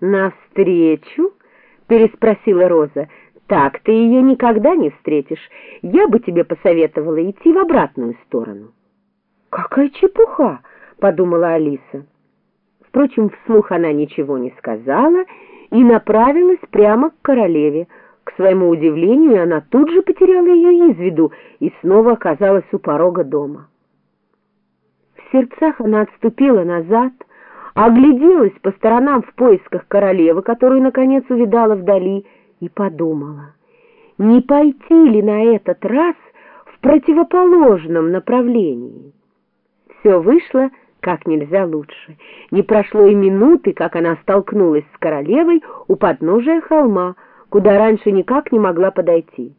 «Навстречу?» — переспросила Роза. «Так ты ее никогда не встретишь. Я бы тебе посоветовала идти в обратную сторону». «Какая чепуха!» — подумала Алиса. Впрочем, вслух она ничего не сказала и направилась прямо к королеве. К своему удивлению, она тут же потеряла ее из виду и снова оказалась у порога дома. В сердцах она отступила назад, огляделась по сторонам в поисках королевы, которую, наконец, увидала вдали, и подумала, не пойти ли на этот раз в противоположном направлении. Все вышло как нельзя лучше. Не прошло и минуты, как она столкнулась с королевой у подножия холма, куда раньше никак не могла подойти.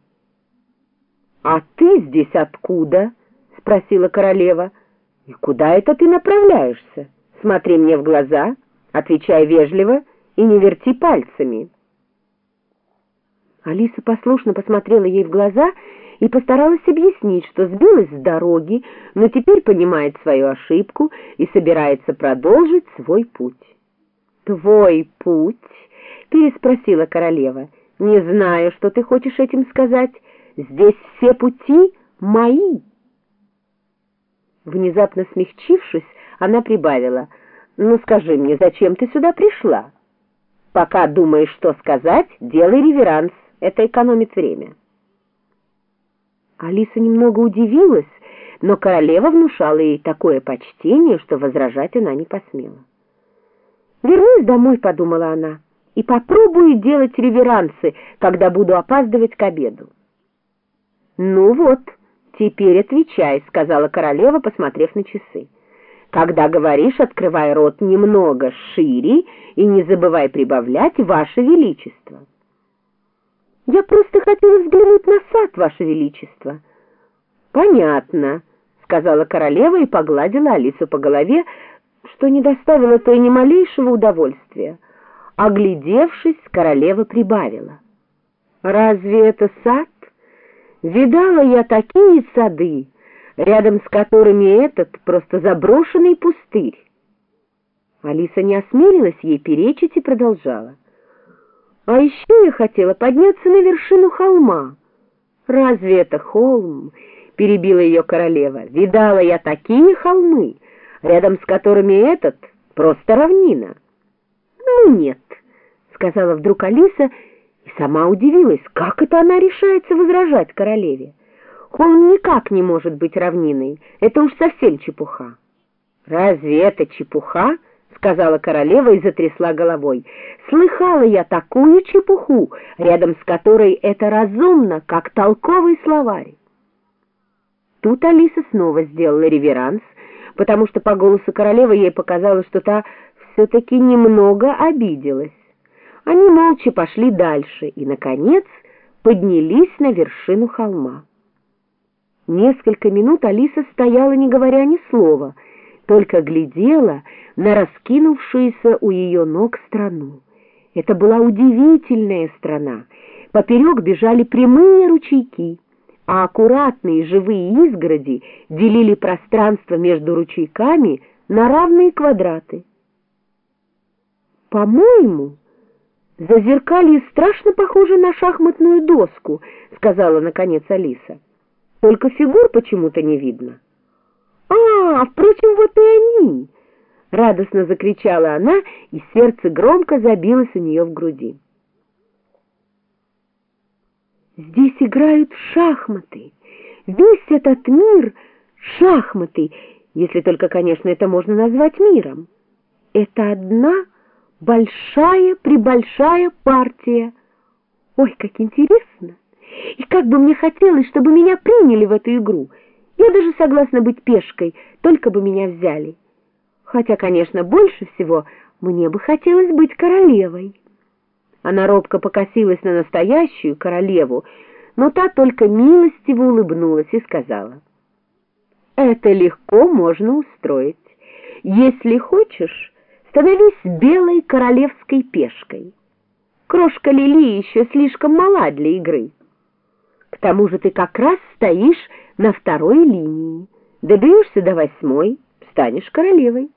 «А ты здесь откуда?» — спросила королева. «И куда это ты направляешься?» Смотри мне в глаза, отвечай вежливо и не верти пальцами. Алиса послушно посмотрела ей в глаза и постаралась объяснить, что сбилась с дороги, но теперь понимает свою ошибку и собирается продолжить свой путь. «Твой путь?» — переспросила королева. «Не знаю, что ты хочешь этим сказать. Здесь все пути мои». Внезапно смягчившись, она прибавила, «Ну скажи мне, зачем ты сюда пришла? Пока думаешь, что сказать, делай реверанс, это экономит время». Алиса немного удивилась, но королева внушала ей такое почтение, что возражать она не посмела. «Вернусь домой», — подумала она, — «и попробую делать реверансы, когда буду опаздывать к обеду». «Ну вот, теперь отвечай», — сказала королева, посмотрев на часы. Когда говоришь, открывай рот немного шире и не забывай прибавлять «Ваше Величество». Я просто хотела взглянуть на сад, Ваше Величество. Понятно, сказала королева и погладила Алису по голове, что не доставило той ни малейшего удовольствия. Оглядевшись, королева прибавила. Разве это сад? Видала я такие сады, рядом с которыми этот просто заброшенный пустырь. Алиса не осмелилась ей перечить и продолжала. А еще я хотела подняться на вершину холма. Разве это холм? Перебила ее королева. Видала я такие холмы, рядом с которыми этот просто равнина. Ну нет, сказала вдруг Алиса и сама удивилась, как это она решается возражать королеве. Холм никак не может быть равниной. Это уж совсем чепуха. Разве это чепуха? сказала королева и затрясла головой. Слыхала я такую чепуху, рядом с которой это разумно, как толковый словарь. Тут Алиса снова сделала реверанс, потому что по голосу королевы ей показалось, что та все-таки немного обиделась. Они молча пошли дальше и, наконец, поднялись на вершину холма. Несколько минут Алиса стояла, не говоря ни слова, только глядела на раскинувшуюся у ее ног страну. Это была удивительная страна. Поперек бежали прямые ручейки, а аккуратные живые изгороди делили пространство между ручейками на равные квадраты. «По-моему, зазеркалье страшно похоже на шахматную доску», — сказала, наконец, Алиса. Только фигур почему-то не видно. «А, впрочем, вот и они!» — радостно закричала она, и сердце громко забилось у нее в груди. «Здесь играют шахматы! Весь этот мир — шахматы, если только, конечно, это можно назвать миром. Это одна большая-пребольшая партия. Ой, как интересно!» И как бы мне хотелось, чтобы меня приняли в эту игру. Я даже согласна быть пешкой, только бы меня взяли. Хотя, конечно, больше всего мне бы хотелось быть королевой. Она робко покосилась на настоящую королеву, но та только милостиво улыбнулась и сказала. «Это легко можно устроить. Если хочешь, становись белой королевской пешкой. Крошка Лили еще слишком мала для игры». К тому же ты как раз стоишь на второй линии. Добьешься до восьмой, станешь королевой.